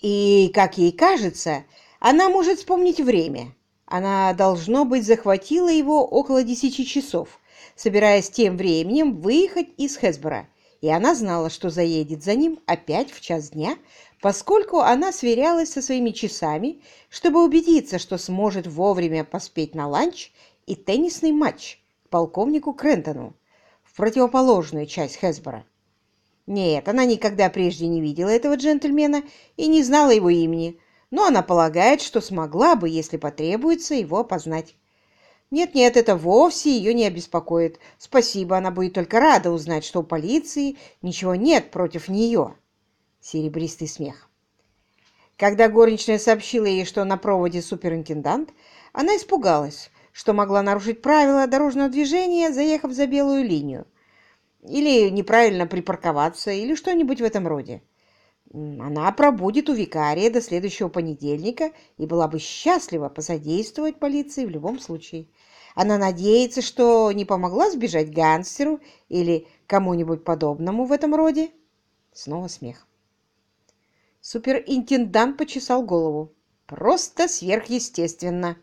И, как ей кажется, она может вспомнить время. Она, должно быть, захватила его около десяти часов, собираясь тем временем выехать из Хесбора. И она знала, что заедет за ним опять в час дня, поскольку она сверялась со своими часами, чтобы убедиться, что сможет вовремя поспеть на ланч и теннисный матч к полковнику Крентону в противоположную часть Хесбора. Нет, она никогда прежде не видела этого джентльмена и не знала его имени, но она полагает, что смогла бы, если потребуется, его опознать. Нет-нет, это вовсе ее не обеспокоит. Спасибо, она будет только рада узнать, что у полиции ничего нет против нее серебристый смех. Когда горничная сообщила ей, что на проводе суперинтендант, она испугалась, что могла нарушить правила дорожного движения, заехав за белую линию, или неправильно припарковаться, или что-нибудь в этом роде. Она пробудет у викария до следующего понедельника и была бы счастлива посодействовать полиции в любом случае. Она надеется, что не помогла сбежать гангстеру или кому-нибудь подобному в этом роде. Снова смех. Суперинтендант почесал голову. «Просто сверхъестественно!»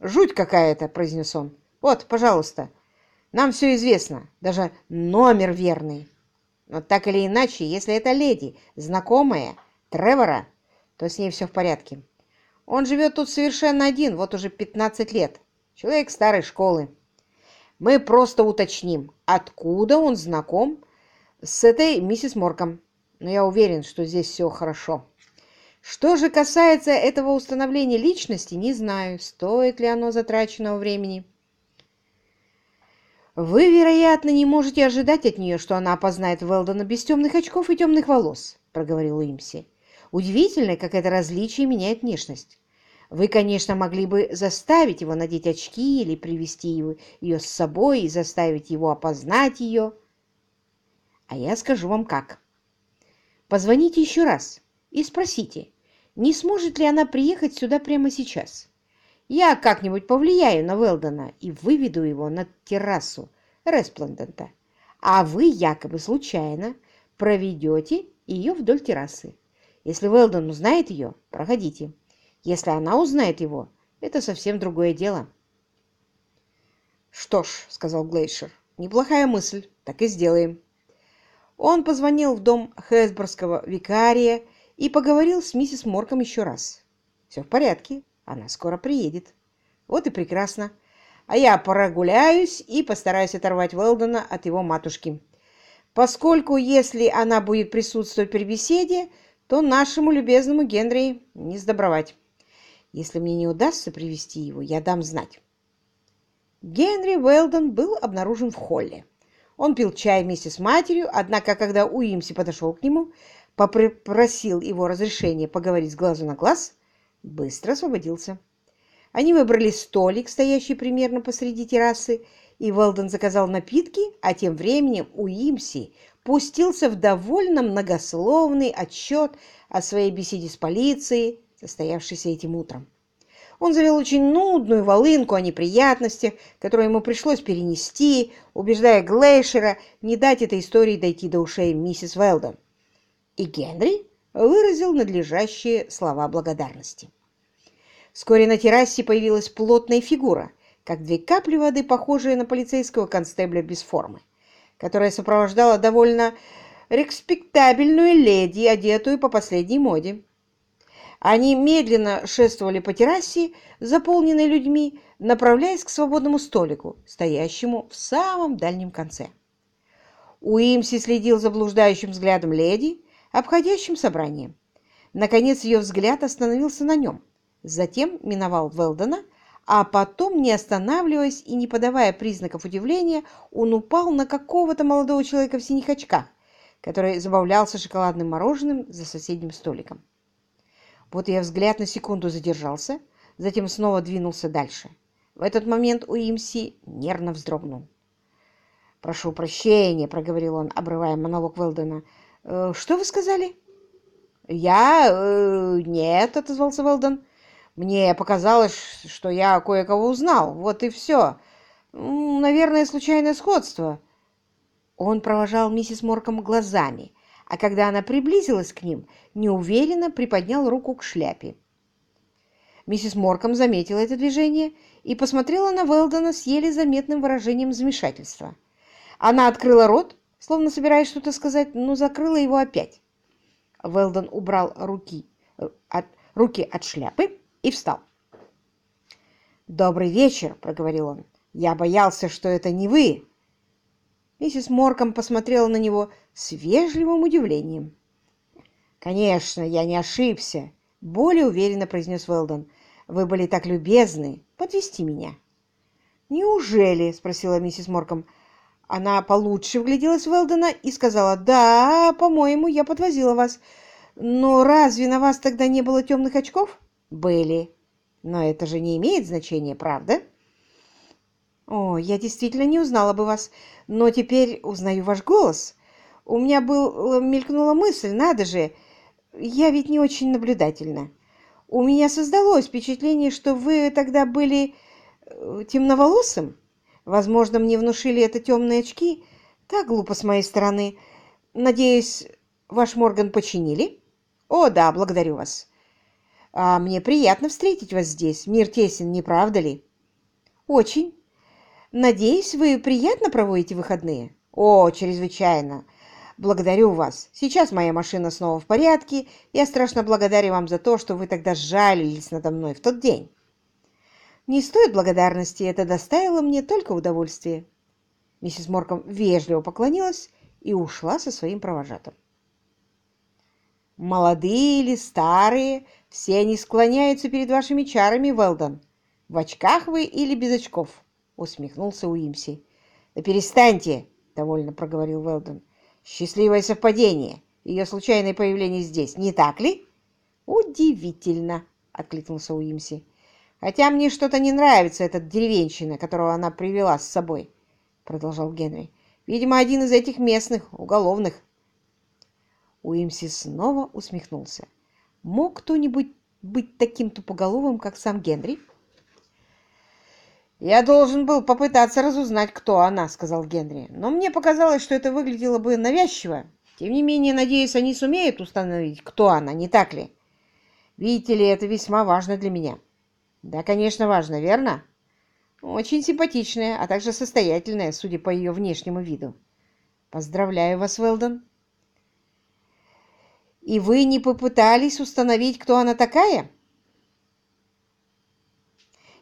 «Жуть какая-то!» — произнес он. «Вот, пожалуйста, нам все известно, даже номер верный. Но так или иначе, если это леди, знакомая Тревора, то с ней все в порядке. Он живет тут совершенно один, вот уже 15 лет. Человек старой школы. Мы просто уточним, откуда он знаком с этой миссис Морком но я уверен, что здесь все хорошо. Что же касается этого установления личности, не знаю, стоит ли оно затраченного времени. Вы, вероятно, не можете ожидать от нее, что она опознает Велдона без темных очков и темных волос, проговорил Уимси. Удивительно, как это различие меняет внешность. Вы, конечно, могли бы заставить его надеть очки или привести ее с собой и заставить его опознать ее. А я скажу вам как. Позвоните еще раз и спросите, не сможет ли она приехать сюда прямо сейчас. Я как-нибудь повлияю на Велдона и выведу его на террасу Респлендента, а вы якобы случайно проведете ее вдоль террасы. Если Велдон узнает ее, проходите. Если она узнает его, это совсем другое дело. «Что ж», — сказал Глейшер, — «неплохая мысль, так и сделаем». Он позвонил в дом Хесборского викария и поговорил с миссис Морком еще раз. Все в порядке, она скоро приедет. Вот и прекрасно. А я прогуляюсь и постараюсь оторвать Уэлдона от его матушки. Поскольку, если она будет присутствовать при беседе, то нашему любезному Генри не сдобровать. Если мне не удастся привести его, я дам знать. Генри Уэлдон был обнаружен в холле. Он пил чай вместе с матерью, однако, когда Уимси подошел к нему, попросил его разрешения поговорить с глазу на глаз, быстро освободился. Они выбрали столик, стоящий примерно посреди террасы, и Велден заказал напитки, а тем временем Уимси пустился в довольно многословный отчет о своей беседе с полицией, состоявшейся этим утром. Он завел очень нудную волынку о неприятностях, которые ему пришлось перенести, убеждая Глейшера не дать этой истории дойти до ушей миссис Велдон. И Генри выразил надлежащие слова благодарности. Вскоре на террасе появилась плотная фигура, как две капли воды, похожие на полицейского констебля без формы, которая сопровождала довольно респектабельную леди, одетую по последней моде. Они медленно шествовали по террасе, заполненной людьми, направляясь к свободному столику, стоящему в самом дальнем конце. Уимси следил за блуждающим взглядом леди, обходящим собрание. Наконец ее взгляд остановился на нем, затем миновал Велдона, а потом, не останавливаясь и не подавая признаков удивления, он упал на какого-то молодого человека в синих очках, который забавлялся шоколадным мороженым за соседним столиком. Вот ее взгляд на секунду задержался, затем снова двинулся дальше. В этот момент Уимси нервно вздрогнул. «Прошу прощения», — проговорил он, обрывая монолог Велдена. «Э, «Что вы сказали?» «Я... Э, нет», — отозвался Велден. «Мне показалось, что я кое-кого узнал. Вот и все. Наверное, случайное сходство». Он провожал миссис Морком глазами, а когда она приблизилась к ним, неуверенно приподнял руку к шляпе. Миссис Морком заметила это движение и посмотрела на Велдона с еле заметным выражением замешательства. Она открыла рот, словно собираясь что-то сказать, но закрыла его опять. Велдон убрал руки от, руки от шляпы и встал. «Добрый вечер», — проговорил он. «Я боялся, что это не вы». Миссис Морком посмотрела на него с вежливым удивлением. «Конечно, я не ошибся», — более уверенно произнес Велдон. «Вы были так любезны подвести меня». «Неужели?» — спросила миссис Морком. Она получше вгляделась в Велдона и сказала, «Да, по-моему, я подвозила вас. Но разве на вас тогда не было темных очков?» «Были. Но это же не имеет значения, правда? О, я действительно не узнала бы вас, но теперь узнаю ваш голос. У меня был, мелькнула мысль, надо же, я ведь не очень наблюдательна. У меня создалось впечатление, что вы тогда были э, темноволосым. Возможно, мне внушили это темные очки. Так глупо с моей стороны. Надеюсь, ваш Морган починили? О, да, благодарю вас. А мне приятно встретить вас здесь. Мир тесен, не правда ли? Очень. Надеюсь, вы приятно проводите выходные? О, чрезвычайно. Благодарю вас. Сейчас моя машина снова в порядке. Я страшно благодарен вам за то, что вы тогда сжалились надо мной в тот день. Не стоит благодарности, это доставило мне только удовольствие. Миссис Морком вежливо поклонилась и ушла со своим провожатым. Молодые или старые, все они склоняются перед вашими чарами, Велдон. В очках вы или без очков? Усмехнулся Уимси. Да перестаньте, довольно проговорил Велдон. Счастливое совпадение. Ее случайное появление здесь, не так ли? Удивительно, откликнулся Уимси. Хотя мне что-то не нравится этот деревенщина, которого она привела с собой, продолжал Генри. Видимо, один из этих местных, уголовных. Уимси снова усмехнулся. Мог кто-нибудь быть таким тупоголовым, как сам Генри? «Я должен был попытаться разузнать, кто она», — сказал Генри. «Но мне показалось, что это выглядело бы навязчиво. Тем не менее, надеюсь, они сумеют установить, кто она, не так ли? Видите ли, это весьма важно для меня». «Да, конечно, важно, верно?» «Очень симпатичная, а также состоятельная, судя по ее внешнему виду». «Поздравляю вас, Велдон». И вы не попытались установить, кто она такая?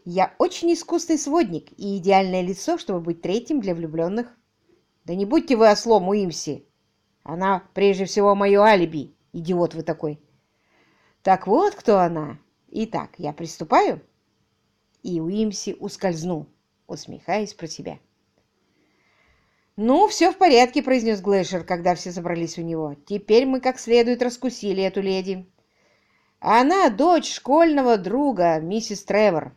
Я очень искусный сводник и идеальное лицо, чтобы быть третьим для влюбленных. Да не будьте вы ослом, Уимси. Она прежде всего мое алиби, идиот вы такой. Так вот, кто она. Итак, я приступаю? И Уимси ускользнул, усмехаясь про себя. «Ну, все в порядке», — произнес Глэшер, когда все собрались у него. «Теперь мы как следует раскусили эту леди. Она дочь школьного друга, миссис Тревор,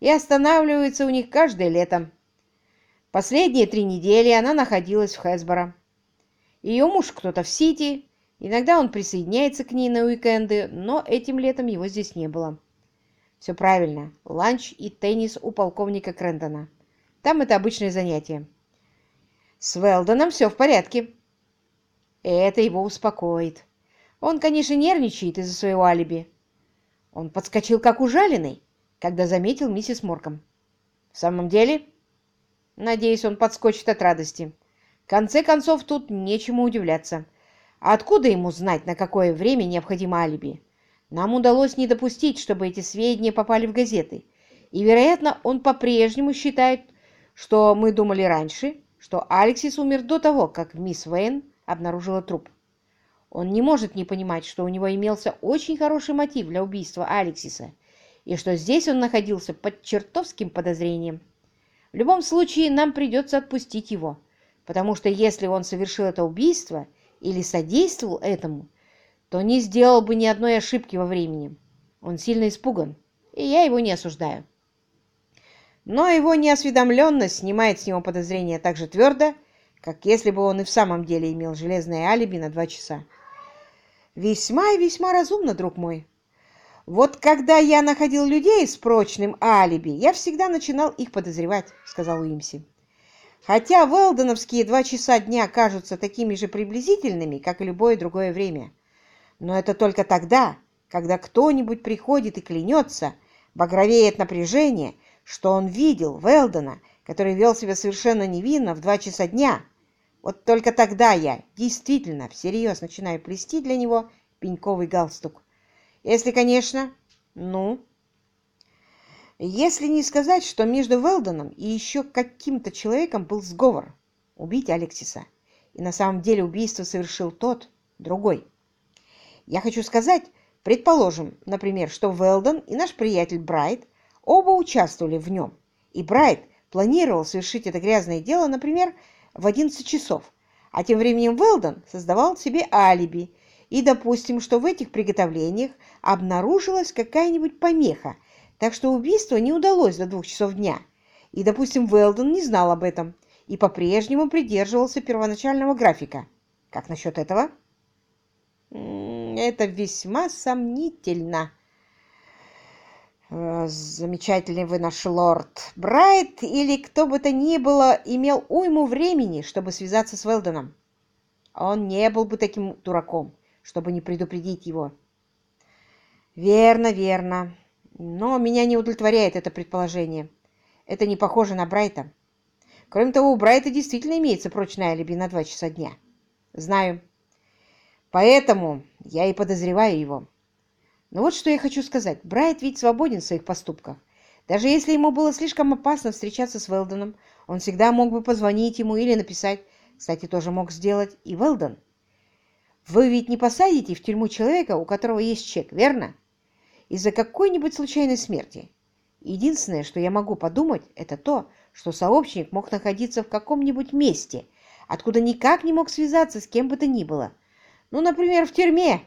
и останавливается у них каждое лето. Последние три недели она находилась в Хэсборо. Ее муж кто-то в Сити, иногда он присоединяется к ней на уикенды, но этим летом его здесь не было. Все правильно, ланч и теннис у полковника Крентона. Там это обычное занятие. С Велдоном все в порядке. Это его успокоит. Он, конечно, нервничает из-за своего алиби. Он подскочил как ужаленный, когда заметил миссис Морком. В самом деле, надеюсь, он подскочит от радости. В конце концов, тут нечему удивляться. Откуда ему знать, на какое время необходимо алиби? Нам удалось не допустить, чтобы эти сведения попали в газеты. И, вероятно, он по-прежнему считает, что мы думали раньше, что Алексис умер до того, как мисс Вейн обнаружила труп. Он не может не понимать, что у него имелся очень хороший мотив для убийства Алексиса, и что здесь он находился под чертовским подозрением. В любом случае, нам придется отпустить его, потому что если он совершил это убийство или содействовал этому, то не сделал бы ни одной ошибки во времени. Он сильно испуган, и я его не осуждаю. Но его неосведомленность снимает с него подозрения так же твердо, как если бы он и в самом деле имел железное алиби на два часа. Весьма и весьма разумно, друг мой. Вот когда я находил людей с прочным алиби, я всегда начинал их подозревать, сказал Уимси. Хотя Велдоновские два часа дня кажутся такими же приблизительными, как и любое другое время. Но это только тогда, когда кто-нибудь приходит и клянется, багровеет напряжение, что он видел Велдона, который вел себя совершенно невинно в два часа дня. Вот только тогда я действительно всерьез начинаю плести для него пеньковый галстук. Если, конечно, ну... Если не сказать, что между Велдоном и еще каким-то человеком был сговор убить Алексиса, и на самом деле убийство совершил тот, другой. Я хочу сказать, предположим, например, что Велдон и наш приятель Брайт оба участвовали в нем, и Брайт планировал совершить это грязное дело, например, в 11 часов, а тем временем Велдон создавал себе алиби, и допустим, что в этих приготовлениях обнаружилась какая-нибудь помеха, так что убийство не удалось до двух часов дня. И, допустим, Велдон не знал об этом и по-прежнему придерживался первоначального графика. Как насчет этого? Это весьма сомнительно. Э, замечательный вы наш лорд. Брайт или кто бы то ни было имел уйму времени, чтобы связаться с Велдоном. Он не был бы таким дураком, чтобы не предупредить его. Верно, верно. Но меня не удовлетворяет это предположение. Это не похоже на Брайта. Кроме того, у Брайта действительно имеется прочное алиби на два часа дня. Знаю. Поэтому я и подозреваю его. Но вот что я хочу сказать. Брайт ведь свободен в своих поступках. Даже если ему было слишком опасно встречаться с Велдоном, он всегда мог бы позвонить ему или написать. Кстати, тоже мог сделать и Велдон. Вы ведь не посадите в тюрьму человека, у которого есть чек, верно? из-за какой-нибудь случайной смерти. Единственное, что я могу подумать, это то, что сообщник мог находиться в каком-нибудь месте, откуда никак не мог связаться с кем бы то ни было. Ну, например, в тюрьме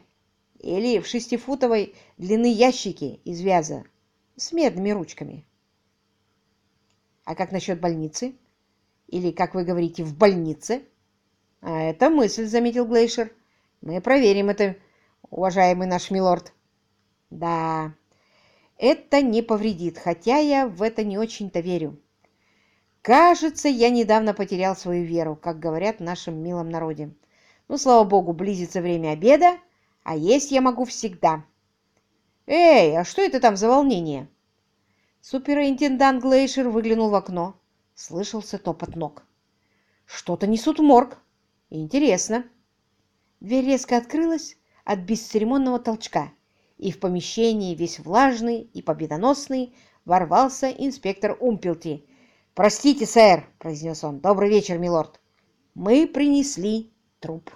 или в шестифутовой длины ящике из вяза с медными ручками. А как насчет больницы? Или, как вы говорите, в больнице? А это мысль, заметил Глейшер. Мы проверим это, уважаемый наш милорд. Да, это не повредит, хотя я в это не очень-то верю. Кажется, я недавно потерял свою веру, как говорят в нашем милом народе. Ну, слава богу, близится время обеда, а есть я могу всегда. Эй, а что это там за волнение? Суперинтендант Глейшер выглянул в окно. Слышался топот ног. Что-то несут в морг. Интересно. Дверь резко открылась от бесцеремонного толчка и в помещении, весь влажный и победоносный, ворвался инспектор Умпелти. «Простите, сэр», — произнес он. «Добрый вечер, милорд. Мы принесли труп».